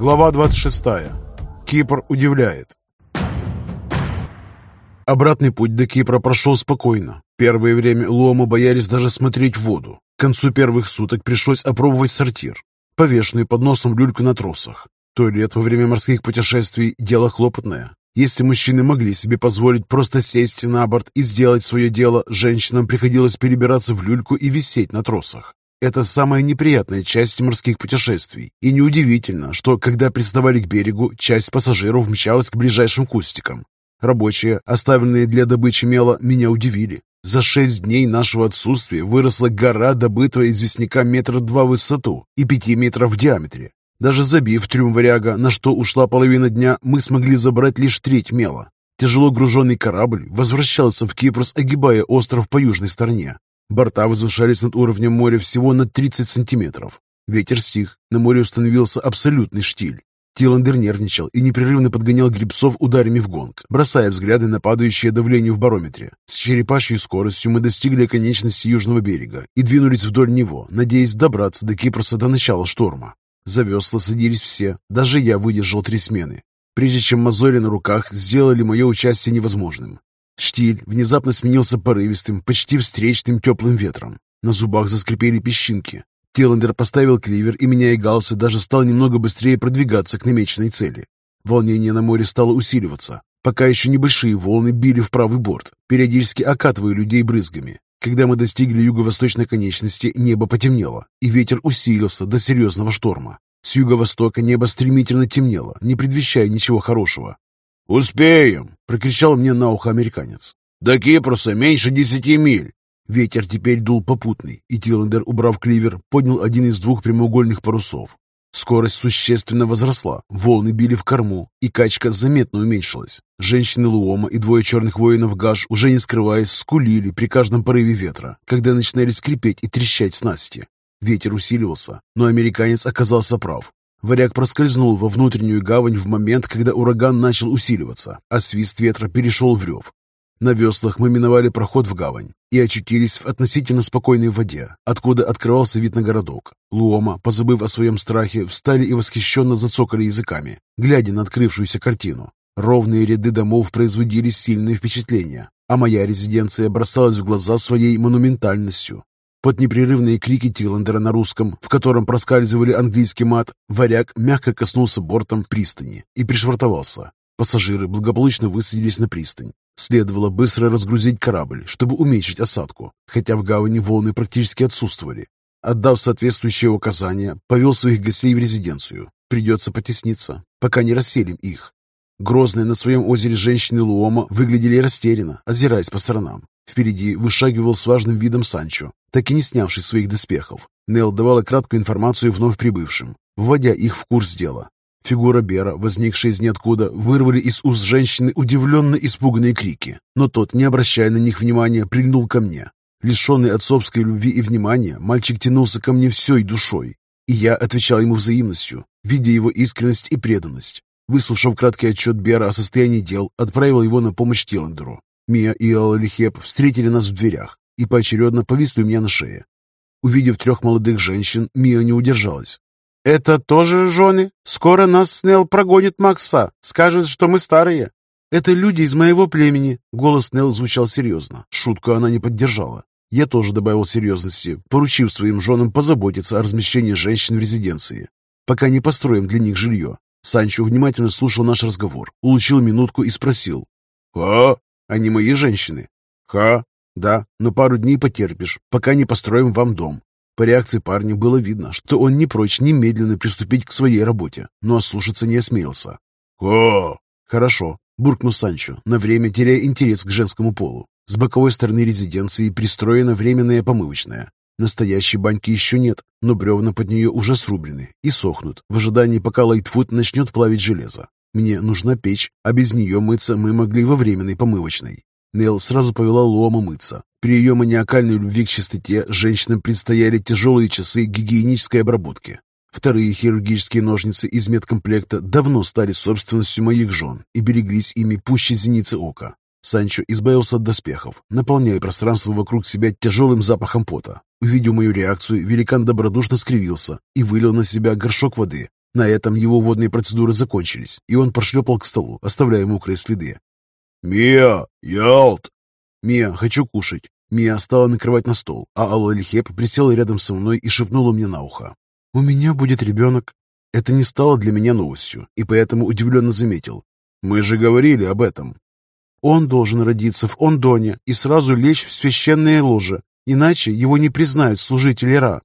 Глава 26. Кипр удивляет. Обратный путь до Кипра прошел спокойно. Первое время Луомы боялись даже смотреть в воду. К концу первых суток пришлось опробовать сортир, повешенный под носом люльку на тросах. Туалет во время морских путешествий – дело хлопотное. Если мужчины могли себе позволить просто сесть на борт и сделать свое дело, женщинам приходилось перебираться в люльку и висеть на тросах. Это самая неприятная часть морских путешествий. И неудивительно, что, когда приставали к берегу, часть пассажиров мчалась к ближайшим кустикам. Рабочие, оставленные для добычи мела, меня удивили. За шесть дней нашего отсутствия выросла гора, добытого известняка метра два в высоту и пяти метров в диаметре. Даже забив трюм варяга, на что ушла половина дня, мы смогли забрать лишь треть мела. Тяжело груженный корабль возвращался в Кипрус, огибая остров по южной стороне. Борта возвышались над уровнем моря всего на 30 сантиметров. Ветер стих, на море установился абсолютный штиль. Тиландер нервничал и непрерывно подгонял грибцов ударами в гонг, бросая взгляды на падающее давление в барометре. С черепашьей скоростью мы достигли оконечности южного берега и двинулись вдоль него, надеясь добраться до Кипруса до начала шторма. За весла садились все, даже я выдержал три смены, прежде чем мозоли на руках сделали мое участие невозможным. Штиль внезапно сменился порывистым, почти встречным теплым ветром. На зубах заскрипели песчинки. Тиландер поставил кливер и, меняя галсы, даже стал немного быстрее продвигаться к намеченной цели. Волнение на море стало усиливаться. Пока еще небольшие волны били в правый борт, периодически окатывая людей брызгами. Когда мы достигли юго-восточной конечности, небо потемнело, и ветер усилился до серьезного шторма. С юго-востока небо стремительно темнело, не предвещая ничего хорошего. «Успеем!» — прокричал мне на ухо американец. «До Кипруса меньше десяти миль!» Ветер теперь дул попутный, и Тиллендер, убрав кливер, поднял один из двух прямоугольных парусов. Скорость существенно возросла, волны били в корму, и качка заметно уменьшилась. Женщины Луома и двое черных воинов Гаш, уже не скрываясь, скулили при каждом порыве ветра, когда начинали скрипеть и трещать снасти. Ветер усиливался, но американец оказался прав. Варяг проскользнул во внутреннюю гавань в момент, когда ураган начал усиливаться, а свист ветра перешел в рев. На веслах мы миновали проход в гавань и очутились в относительно спокойной воде, откуда открывался вид на городок. Луома, позабыв о своем страхе, встали и восхищенно зацокали языками, глядя на открывшуюся картину. Ровные ряды домов производили сильное впечатление, а моя резиденция бросалась в глаза своей монументальностью. Под непрерывные крики Тиландера на русском, в котором проскальзывали английский мат, варяг мягко коснулся бортом пристани и пришвартовался. Пассажиры благополучно высадились на пристань. Следовало быстро разгрузить корабль, чтобы уменьшить осадку, хотя в гавани волны практически отсутствовали. Отдав соответствующие указания, повел своих гостей в резиденцию. Придется потесниться, пока не расселим их. Грозные на своем озере женщины Луома выглядели растерянно, озираясь по сторонам. Впереди вышагивал с важным видом Санчо, так и не снявший своих доспехов. Нел давала краткую информацию вновь прибывшим, вводя их в курс дела. Фигура Бера, возникшая из ниоткуда, вырвали из уст женщины удивленно испуганные крики, но тот, не обращая на них внимания, прильнул ко мне. Лишенный отцовской любви и внимания, мальчик тянулся ко мне всей душой, и я отвечал ему взаимностью, видя его искренность и преданность. Выслушав краткий отчет Бера о состоянии дел, отправил его на помощь Тиландеру. Мия и Алалихеп встретили нас в дверях и поочередно повисли у меня на шее. Увидев трех молодых женщин, Мия не удержалась. «Это тоже жены? Скоро нас Снелл прогонит Макса. Скажет, что мы старые». «Это люди из моего племени». Голос Нелл звучал серьезно. Шутку она не поддержала. Я тоже добавил серьезности, поручив своим женам позаботиться о размещении женщин в резиденции, пока не построим для них жилье. Санчо внимательно слушал наш разговор, улучил минутку и спросил. «Ха? Они мои женщины?» «Ха? Да, но пару дней потерпишь, пока не построим вам дом». По реакции парня было видно, что он не прочь немедленно приступить к своей работе, но ослушаться не осмелился. «Ха? «Хорошо», — буркнул Санчо, на время теряя интерес к женскому полу. С боковой стороны резиденции пристроена временная помывочная. Настоящей баньки еще нет, но бревна под нее уже срублены и сохнут, в ожидании, пока Лайтфут начнет плавить железо. Мне нужна печь, а без нее мыться мы могли во временной помывочной. Нел сразу повела Луома мыться. При ее маниакальной любви к чистоте женщинам предстояли тяжелые часы гигиенической обработки. Вторые хирургические ножницы из медкомплекта давно стали собственностью моих жен и береглись ими пуще зеницы ока. Санчо избавился от доспехов, наполняя пространство вокруг себя тяжелым запахом пота. Увидев мою реакцию, великан добродушно скривился и вылил на себя горшок воды. На этом его водные процедуры закончились, и он прошлепал к столу, оставляя мокрые следы. «Мия, Ялт!» «Мия, хочу кушать». Мия стала накрывать на стол, а Алла Лихеп присела рядом со мной и шепнула мне на ухо. «У меня будет ребенок». Это не стало для меня новостью, и поэтому удивленно заметил. «Мы же говорили об этом». «Он должен родиться в Ондоне и сразу лечь в священное ложе, иначе его не признают служители Ра».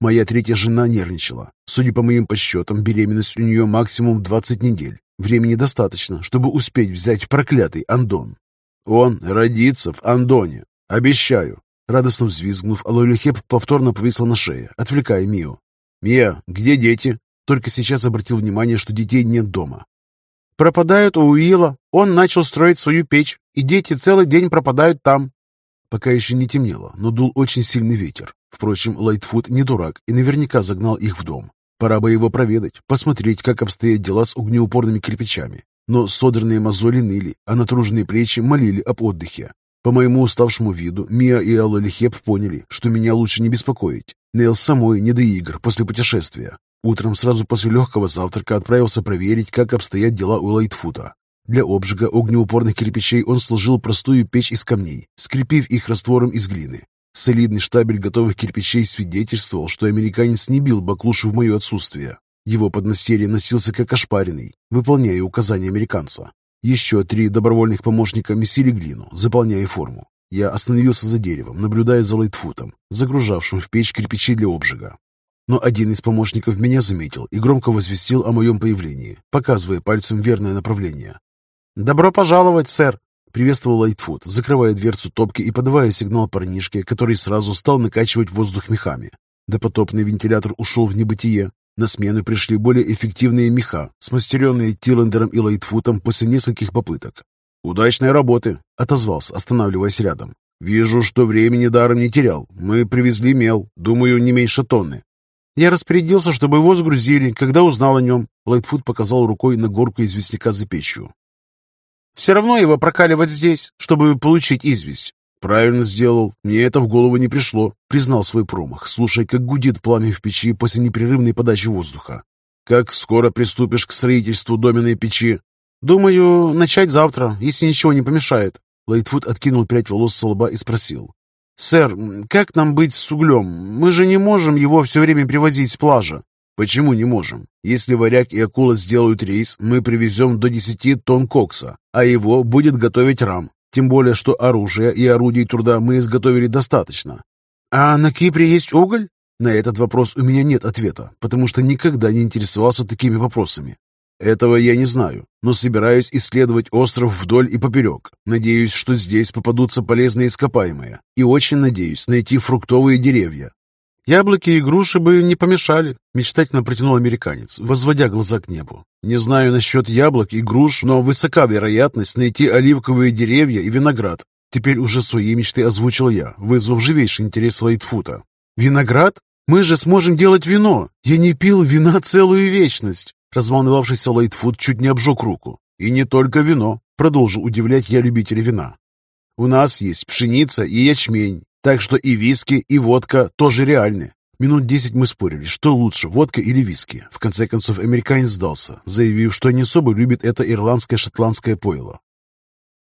Моя третья жена нервничала. Судя по моим подсчетам, беременность у нее максимум 20 недель. Времени достаточно, чтобы успеть взять проклятый Андон. Он родится в Андоне. Обещаю. Радостно взвизгнув, Алойлюхеп повторно повисла на шее, отвлекая Мию. «Мия, где дети?» Только сейчас обратил внимание, что детей нет дома. «Пропадают у Уилла. Он начал строить свою печь, и дети целый день пропадают там». Пока еще не темнело, но дул очень сильный ветер. Впрочем, Лайтфуд не дурак и наверняка загнал их в дом. Пора бы его проведать, посмотреть, как обстоят дела с огнеупорными кирпичами. Но содранные мозоли ныли, а натруженные плечи молили об отдыхе. По моему уставшему виду, Мия и Алла Лихеп поняли, что меня лучше не беспокоить. Нейл самой не до игр после путешествия. Утром сразу после легкого завтрака отправился проверить, как обстоят дела у Лайтфута. Для обжига огнеупорных кирпичей он сложил простую печь из камней, скрепив их раствором из глины. Солидный штабель готовых кирпичей свидетельствовал, что американец не бил баклушу в мое отсутствие. Его подмастерье носился как ошпаренный, выполняя указания американца. Еще три добровольных помощника месили глину, заполняя форму. Я остановился за деревом, наблюдая за Лайтфутом, загружавшим в печь кирпичи для обжига. Но один из помощников меня заметил и громко возвестил о моем появлении, показывая пальцем верное направление. «Добро пожаловать, сэр!» — приветствовал Лайтфуд, закрывая дверцу топки и подавая сигнал парнишке, который сразу стал накачивать воздух мехами. Допотопный вентилятор ушел в небытие, на смену пришли более эффективные меха, смастеренные Тиллендером и Лайтфутом после нескольких попыток. «Удачной работы!» — отозвался, останавливаясь рядом. «Вижу, что времени даром не терял. Мы привезли мел, думаю, не меньше тонны». «Я распорядился, чтобы его сгрузили, когда узнал о нем». Лайтфуд показал рукой на горку известняка за печью. «Все равно его прокаливать здесь, чтобы получить известь. «Правильно сделал. Мне это в голову не пришло», — признал свой промах, слушая, как гудит пламя в печи после непрерывной подачи воздуха. «Как скоро приступишь к строительству доменной печи?» «Думаю, начать завтра, если ничего не помешает». Лайтфуд откинул прядь волос с лба и спросил. «Сэр, как нам быть с углем? Мы же не можем его все время привозить с плажа». «Почему не можем? Если варяг и акула сделают рейс, мы привезем до 10 тонн кокса, а его будет готовить рам. Тем более, что оружия и орудий труда мы изготовили достаточно. А на Кипре есть уголь? На этот вопрос у меня нет ответа, потому что никогда не интересовался такими вопросами. Этого я не знаю, но собираюсь исследовать остров вдоль и поперек. Надеюсь, что здесь попадутся полезные ископаемые. И очень надеюсь найти фруктовые деревья, «Яблоки и груши бы не помешали», — мечтательно протянул американец, возводя глаза к небу. «Не знаю насчет яблок и груш, но высока вероятность найти оливковые деревья и виноград. Теперь уже свои мечты озвучил я, вызвав живейший интерес Лайтфута. «Виноград? Мы же сможем делать вино! Я не пил вина целую вечность!» Разволновавшийся Лайтфут чуть не обжег руку. «И не только вино», — продолжил удивлять я любителя вина. «У нас есть пшеница и ячмень, так что и виски, и водка тоже реальны. Минут десять мы спорили, что лучше, водка или виски. В конце концов, американец сдался, заявив, что не особо любит это ирландское шотландское пойло.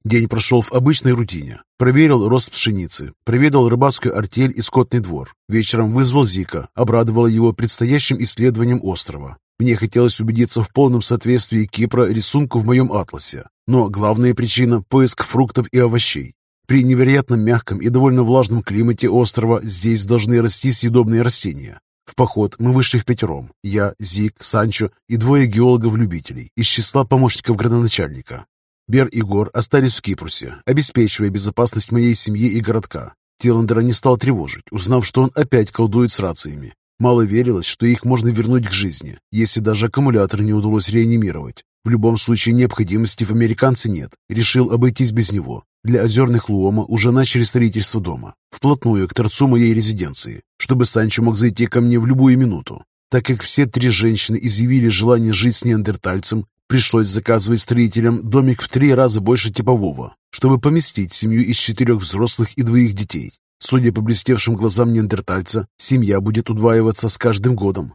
День прошел в обычной рутине. Проверил рост пшеницы, проведал рыбацкую артель и скотный двор. Вечером вызвал Зика, обрадовал его предстоящим исследованием острова. Мне хотелось убедиться в полном соответствии Кипра рисунку в моем атласе. Но главная причина – поиск фруктов и овощей. При невероятно мягком и довольно влажном климате острова здесь должны расти съедобные растения. В поход мы вышли в пятером. Я, Зик, Санчо и двое геологов-любителей из числа помощников градоначальника. Бер и Гор остались в Кипрусе, обеспечивая безопасность моей семьи и городка. Тиландера не стал тревожить, узнав, что он опять колдует с рациями. Мало верилось, что их можно вернуть к жизни, если даже аккумулятор не удалось реанимировать. В любом случае необходимости в американце нет. Решил обойтись без него. Для озерных Луома уже начали строительство дома, вплотную к торцу моей резиденции, чтобы Санчо мог зайти ко мне в любую минуту. Так как все три женщины изъявили желание жить с неандертальцем, пришлось заказывать строителям домик в три раза больше типового, чтобы поместить семью из четырех взрослых и двоих детей. Судя по блестевшим глазам неандертальца, семья будет удваиваться с каждым годом.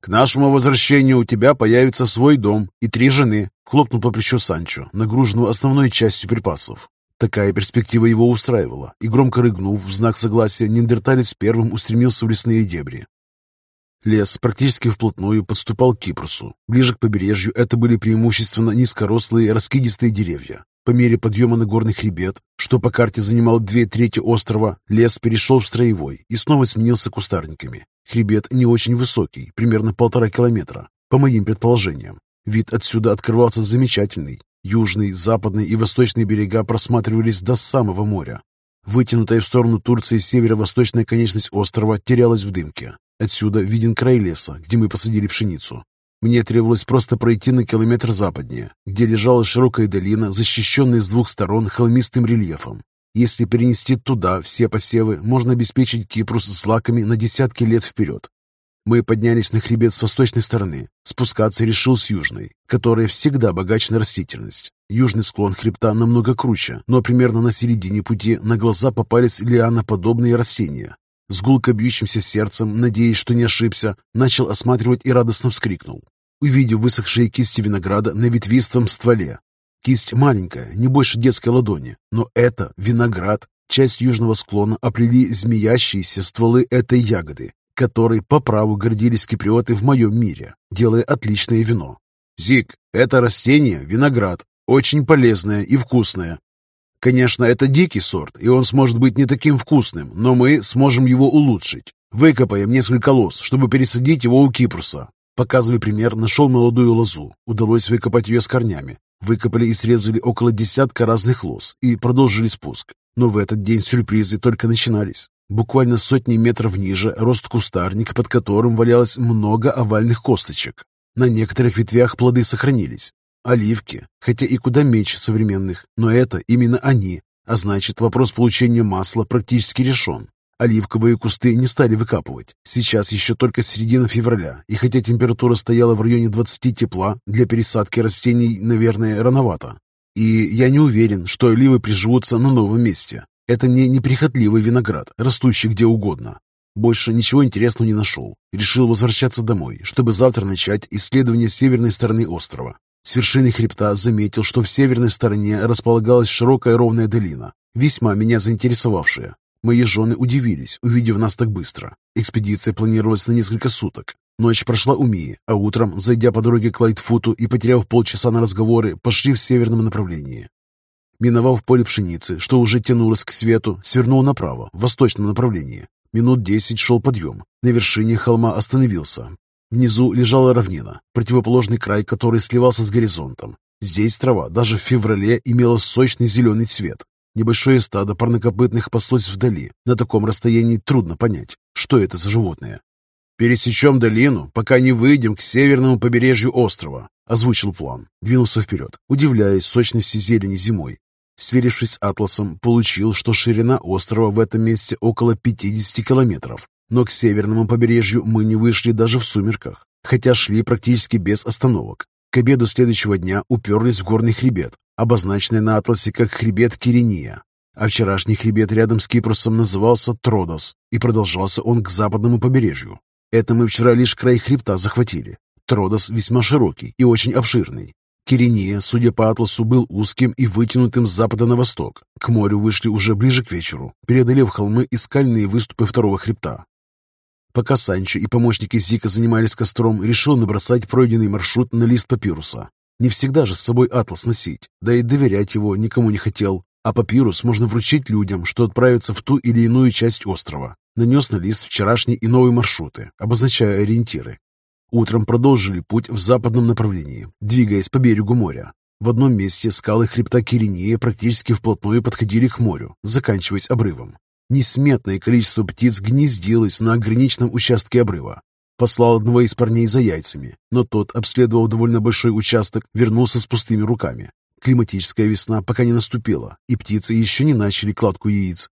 К нашему возвращению у тебя появится свой дом и три жены, хлопнул по плечу Санчо, нагруженную основной частью припасов. Такая перспектива его устраивала, и громко рыгнув в знак согласия, неандерталец первым устремился в лесные дебри. Лес практически вплотную подступал к Кипрусу. Ближе к побережью это были преимущественно низкорослые раскидистые деревья. По мере подъема на горный хребет, что по карте занимал две трети острова, лес перешел в строевой и снова сменился кустарниками. Хребет не очень высокий, примерно полтора километра, по моим предположениям. Вид отсюда открывался замечательный. Южный, западный и восточный берега просматривались до самого моря. Вытянутая в сторону Турции северо-восточная конечность острова терялась в дымке. Отсюда виден край леса, где мы посадили пшеницу. Мне требовалось просто пройти на километр западнее, где лежала широкая долина, защищенная с двух сторон холмистым рельефом. Если перенести туда все посевы, можно обеспечить Кипрус с лаками на десятки лет вперед. Мы поднялись на хребет с восточной стороны. Спускаться решил с южной, которая всегда богаче на растительность. Южный склон хребта намного круче, но примерно на середине пути на глаза попались лианоподобные растения. С гулко бьющимся сердцем, надеясь, что не ошибся, начал осматривать и радостно вскрикнул. Увидев высохшие кисти винограда на ветвистом стволе. Кисть маленькая, не больше детской ладони, но это виноград. Часть южного склона оплели змеящиеся стволы этой ягоды, которой по праву гордились киприоты в моем мире, делая отличное вино. Зик, это растение – виноград, очень полезное и вкусное. Конечно, это дикий сорт, и он сможет быть не таким вкусным, но мы сможем его улучшить. Выкопаем несколько лоз, чтобы пересадить его у Кипруса. Показывая пример, нашел молодую лозу. Удалось выкопать ее с корнями. Выкопали и срезали около десятка разных лоз и продолжили спуск. Но в этот день сюрпризы только начинались. Буквально сотни метров ниже рост кустарник, под которым валялось много овальных косточек. На некоторых ветвях плоды сохранились. Оливки, хотя и куда меньше современных, но это именно они. А значит, вопрос получения масла практически решен. Оливковые кусты не стали выкапывать. Сейчас еще только середина февраля, и хотя температура стояла в районе 20 тепла, для пересадки растений, наверное, рановато. И я не уверен, что оливы приживутся на новом месте. Это не неприхотливый виноград, растущий где угодно. Больше ничего интересного не нашел. Решил возвращаться домой, чтобы завтра начать исследование северной стороны острова. С вершины хребта заметил, что в северной стороне располагалась широкая ровная долина, весьма меня заинтересовавшая. Мои жены удивились, увидев нас так быстро. Экспедиция планировалась на несколько суток. Ночь прошла у Мии, а утром, зайдя по дороге к Лайтфуту и потеряв полчаса на разговоры, пошли в северном направлении. Миновав поле пшеницы, что уже тянулось к свету, свернул направо, в восточном направлении. Минут десять шел подъем. На вершине холма остановился. Внизу лежала равнина, противоположный край которой сливался с горизонтом. Здесь трава даже в феврале имела сочный зеленый цвет. Небольшое стадо парнокопытных паслось вдали. На таком расстоянии трудно понять, что это за животное. «Пересечем долину, пока не выйдем к северному побережью острова», — озвучил план. Двинулся вперед, удивляясь сочности зелени зимой. Сверившись с атласом, получил, что ширина острова в этом месте около 50 километров. Но к северному побережью мы не вышли даже в сумерках, хотя шли практически без остановок. К обеду следующего дня уперлись в горный хребет, обозначенный на атласе как хребет Кирения. А вчерашний хребет рядом с Кипрусом назывался Тродос, и продолжался он к западному побережью. Это мы вчера лишь край хребта захватили. Тродос весьма широкий и очень обширный. Кирения, судя по атласу, был узким и вытянутым с запада на восток. К морю вышли уже ближе к вечеру, преодолев холмы и скальные выступы второго хребта. Пока Санчо и помощники Зика занимались костром, решил набросать пройденный маршрут на лист папируса. Не всегда же с собой атлас носить, да и доверять его никому не хотел. А папирус можно вручить людям, что отправятся в ту или иную часть острова. Нанес на лист вчерашний и новые маршруты, обозначая ориентиры. Утром продолжили путь в западном направлении, двигаясь по берегу моря. В одном месте скалы хребта Киринея практически вплотную подходили к морю, заканчиваясь обрывом. Несметное количество птиц гнездилось на ограниченном участке обрыва. Послал одного из парней за яйцами, но тот, обследовав довольно большой участок, вернулся с пустыми руками. Климатическая весна пока не наступила, и птицы еще не начали кладку яиц.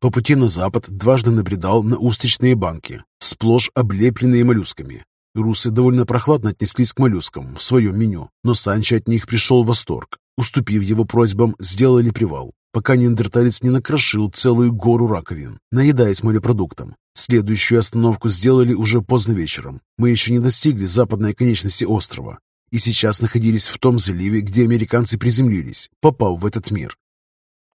По пути на запад дважды набредал на устричные банки, сплошь облепленные моллюсками. Русы довольно прохладно отнеслись к моллюскам в своем меню, но Санчо от них пришел в восторг. Уступив его просьбам, сделали привал. пока неандерталец не накрошил целую гору раковин, наедаясь морепродуктом. Следующую остановку сделали уже поздно вечером. Мы еще не достигли западной конечности острова и сейчас находились в том заливе, где американцы приземлились, попав в этот мир.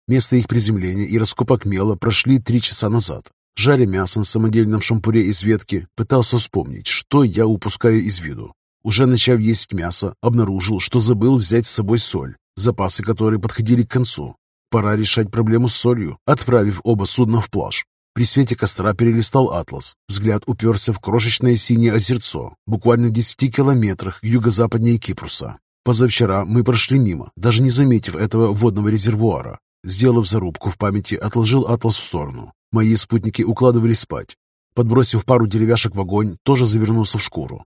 Место их приземления и раскопок мела прошли три часа назад. Жаря мясо на самодельном шампуре из ветки, пытался вспомнить, что я упускаю из виду. Уже начав есть мясо, обнаружил, что забыл взять с собой соль, запасы которой подходили к концу. Пора решать проблему с солью, отправив оба судна в плаж. При свете костра перелистал атлас. Взгляд уперся в крошечное синее озерцо, буквально в десяти километрах юго-западнее Кипруса. Позавчера мы прошли мимо, даже не заметив этого водного резервуара. Сделав зарубку в памяти, отложил атлас в сторону. Мои спутники укладывались спать. Подбросив пару деревяшек в огонь, тоже завернулся в шкуру.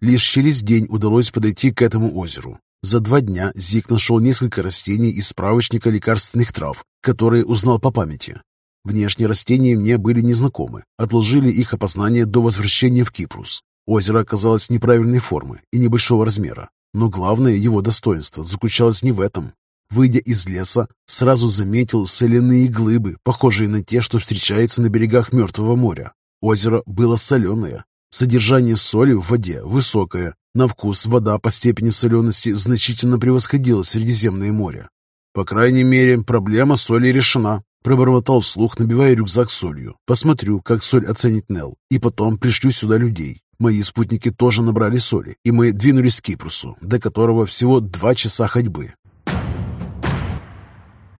Лишь через день удалось подойти к этому озеру. За два дня Зик нашел несколько растений из справочника лекарственных трав, которые узнал по памяти. Внешние растения мне были незнакомы, отложили их опознание до возвращения в Кипрус. Озеро оказалось неправильной формы и небольшого размера, но главное его достоинство заключалось не в этом. Выйдя из леса, сразу заметил соляные глыбы, похожие на те, что встречаются на берегах Мертвого моря. Озеро было соленое. Содержание соли в воде высокое. На вкус вода по степени солености значительно превосходила Средиземное море. По крайней мере, проблема соли решена, Пробормотал вслух, набивая рюкзак солью. Посмотрю, как соль оценит Нел, и потом пришлю сюда людей. Мои спутники тоже набрали соли, и мы двинулись к Кипрусу, до которого всего два часа ходьбы.